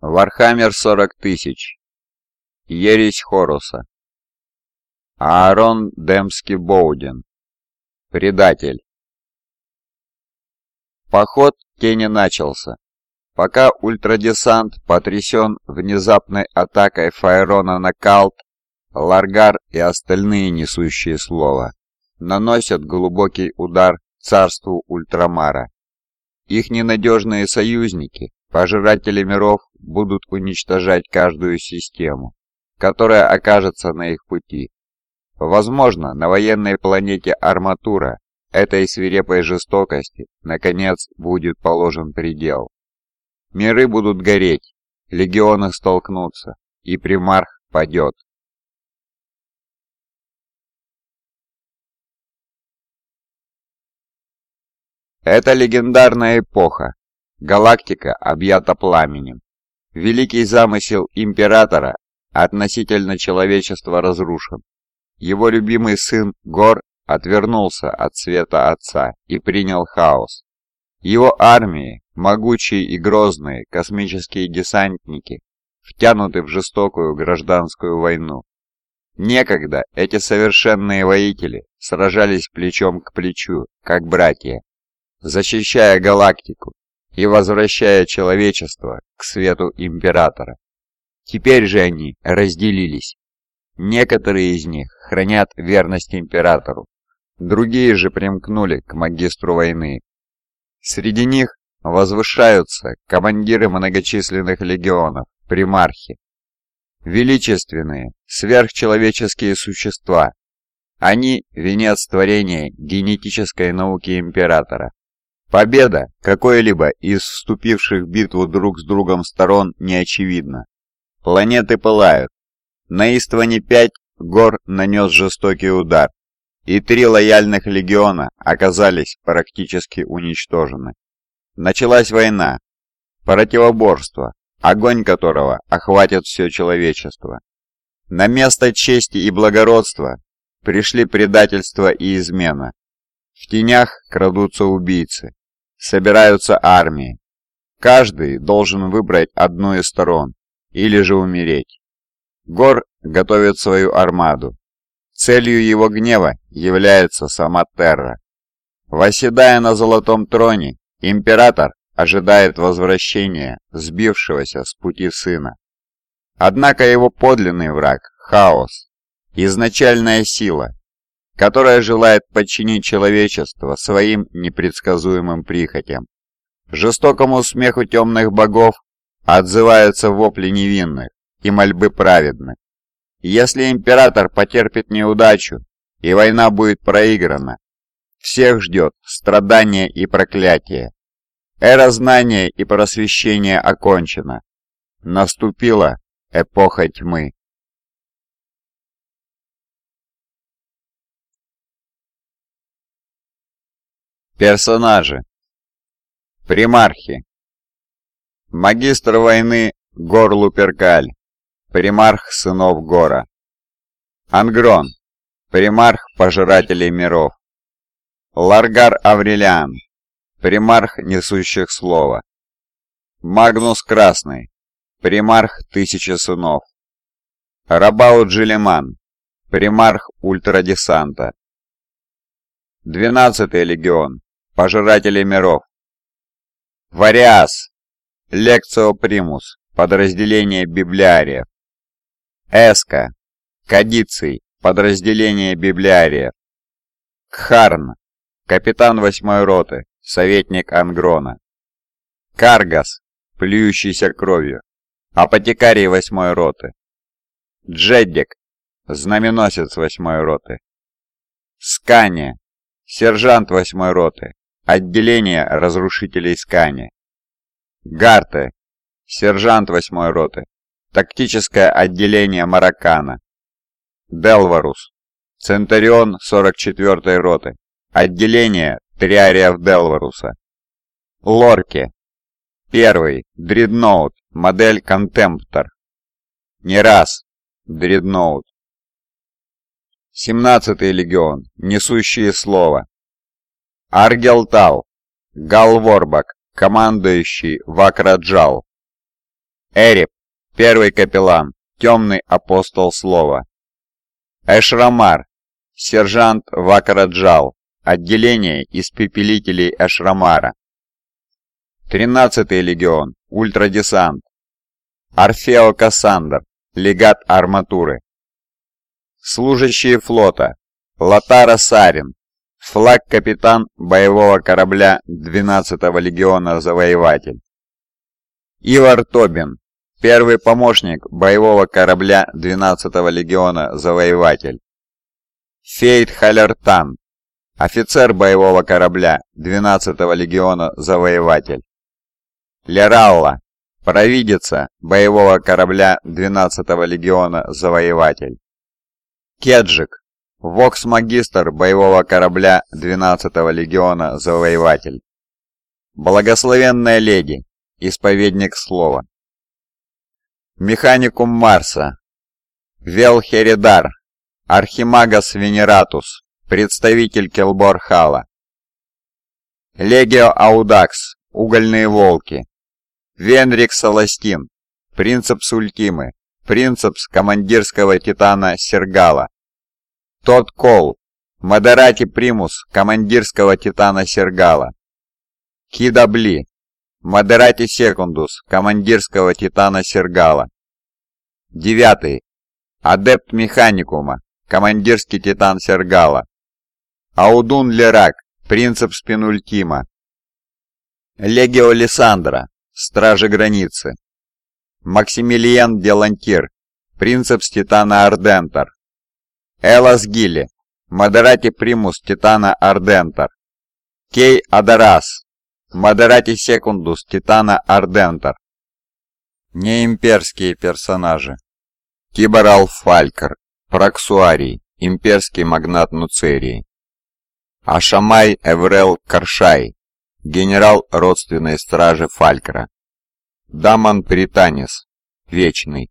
Вархаммер 40 тысяч. Ересь Хоруса. Аарон Дембски-Боуден. Предатель. Поход тени начался. Пока ультрадесант потрясен внезапной атакой Фаэрона на Калт, Лоргар и остальные несущие слово наносят глубокий удар царству Ультрамара. Их ненадежные союзники, пожиратели миров, будут уничтожать каждую систему, которая окажется на их пути. Возможно, на военной планете Арматура этой свирепой жестокости, наконец, будет положен предел. Миры будут гореть, легионы столкнутся, и примарх падет. Это легендарная эпоха. Галактика объята пламенем. Великий замысел Императора относительно человечества разрушен. Его любимый сын Гор отвернулся от света Отца и принял хаос. Его армии, могучие и грозные космические десантники, втянуты в жестокую гражданскую войну. Некогда эти совершенные воители сражались плечом к плечу, как братья, защищая галактику и возвращая человечество к свету Императора. Теперь же они разделились. Некоторые из них хранят верность Императору, другие же примкнули к магистру войны. Среди них возвышаются командиры многочисленных легионов, примархи. Величественные, сверхчеловеческие существа. Они – венец творения генетической науки Императора. Победа какой-либо из вступивших в битву друг с другом сторон не очевидна. Планеты пылают. На Истване-5 Гор нанес жестокий удар, и три лояльных легиона оказались практически уничтожены. Началась война, противоборство, огонь которого охватит все человечество. На место чести и благородства пришли предательство и измена. В тенях крадутся убийцы, собираются армии. Каждый должен выбрать одну из сторон или же умереть. Гор готовит свою армаду. Целью его гнева является сама Терра. Восседая на золотом троне, император ожидает возвращения сбившегося с пути сына. Однако его подлинный враг – хаос, изначальная сила, которая желает подчинить человечество своим непредсказуемым прихотям. Жестокому смеху темных богов отзываются вопли невинных и мольбы праведных. Если император потерпит неудачу и война будет проиграна, всех ждет страдание и проклятие. Эра знания и просвещения окончена. Наступила эпоха тьмы. Персонажи. Примархи. Магистр войны Гор Луперкаль. Примарх сынов Гора. Ангрон. Примарх пожирателей миров. Ларгар Аврелиан. Примарх несущих слова. Магнус Красный. Примарх Тысячи Сынов. Рабау Джилеман. Примарх Ультрадесанта. Двенадцатый легион. Пожиратели миров. Вариас. Лекцио Примус. Подразделение библиариев. Эска. Кадиций. Подразделение библиариев. Кхарн. Капитан восьмой роты. Советник Ангрона. Каргас. Плюющийся кровью. Апотекарий восьмой роты. Джеддик. Знаменосец восьмой роты. Скания. Сержант восьмой роты. Отделение разрушителей Скани. Гарте. Сержант восьмой роты. Тактическое отделение Маракана. Делварус. Центурион 44-й роты. Отделение Триариев Делваруса. Лорки. Первый. Дредноут. Модель Контемптор. Не раз. Дредноут. 17-й легион. Несущие слово. Аргелтал, Галворбак, командующий Вакраджал. Эрип, первый капеллан, темный апостол слова. Эшрамар, сержант Вакараджал, отделение испепелителей Эшрамара. 13-й легион, ультрадесант. Орфео Кассандр, легат арматуры. Служащие флота. Латара Сарин, флаг-капитан боевого корабля 12-го легиона Завоеватель. Ивар Тобин, первый помощник боевого корабля 12-го легиона Завоеватель. Фейт Халертан, офицер боевого корабля 12-го легиона Завоеватель. Лералла, провидица боевого корабля 12-го легиона Завоеватель. Кеджик, вокс-магистр боевого корабля 12-го легиона Завоеватель. Благословенная леди, исповедник слова. Механикум Марса. Велхеридар, Архимагас Венератус, представитель Келборхала. Легио Аудакс, Угольные Волки. Венрик Саластин, Принцепс Ультимы, Принцепс командирского титана Сергала. Тот Кол, Модерати Примус командирского титана Сергала. Кидабли, Модерати Секундус командирского титана Сергала. Девятый. Адепт Механикума, командирский титан Сергала. Аудун Лерак, принцип Спинультима. Легио Лиссандра, стражи границы. Максимилиан Делантир, принцип Титана Ардентор. Элас Гилли, Модерати Примус Титана Ардентор. Кей Адарас, Модерати Секундус Титана Ардентор. Неимперские персонажи. Тиборал Фалькер, Проксуарий, имперский магнат Нуцерии. Ашамай Эврел Каршай, генерал родственной стражи Фалькера. Даман Пританис, Вечный,